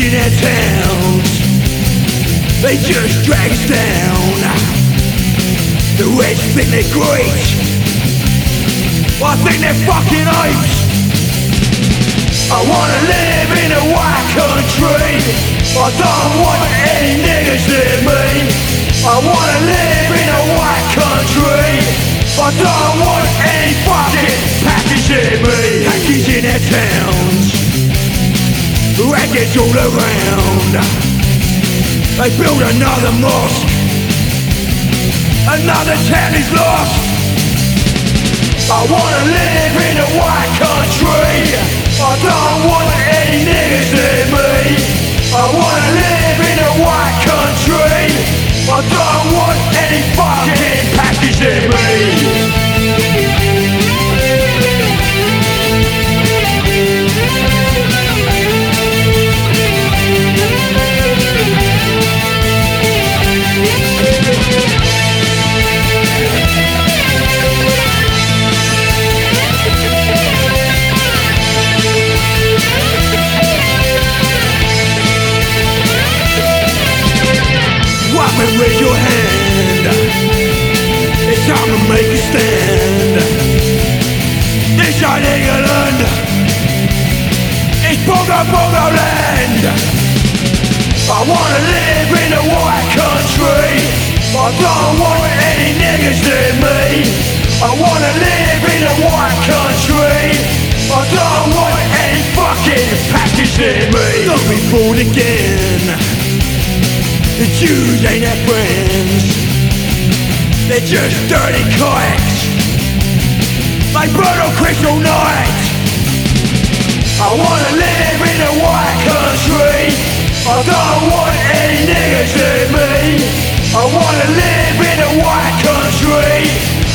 in its hands They just drag us down. The rich think they're great. I think they're fucking apes. I wanna live in a white country. I don't want any niggas near me. I wanna live in a white country. I don't want All around. They build another mosque. Another town is lost. I wanna live in a white country. I don't want any niggas near me. I wanna live in a white country. I don't want any fucking package near me make a stand. This ain't England It's Bongo Bongo land. I wanna live in a white country. I don't want any niggas near me. I wanna live in a white country. I don't want any fucking package near me. Don't be born again. The Jews ain't our friends They're just dirty They burn on crystal night. I wanna live in a white country. I don't want any niggas near me. I wanna live in a white country.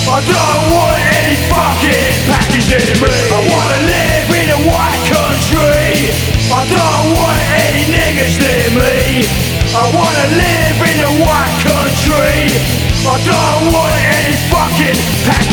I don't want any fucking package near me. I wanna live in a white country. I don't want any niggas near me. I wanna live in a white country I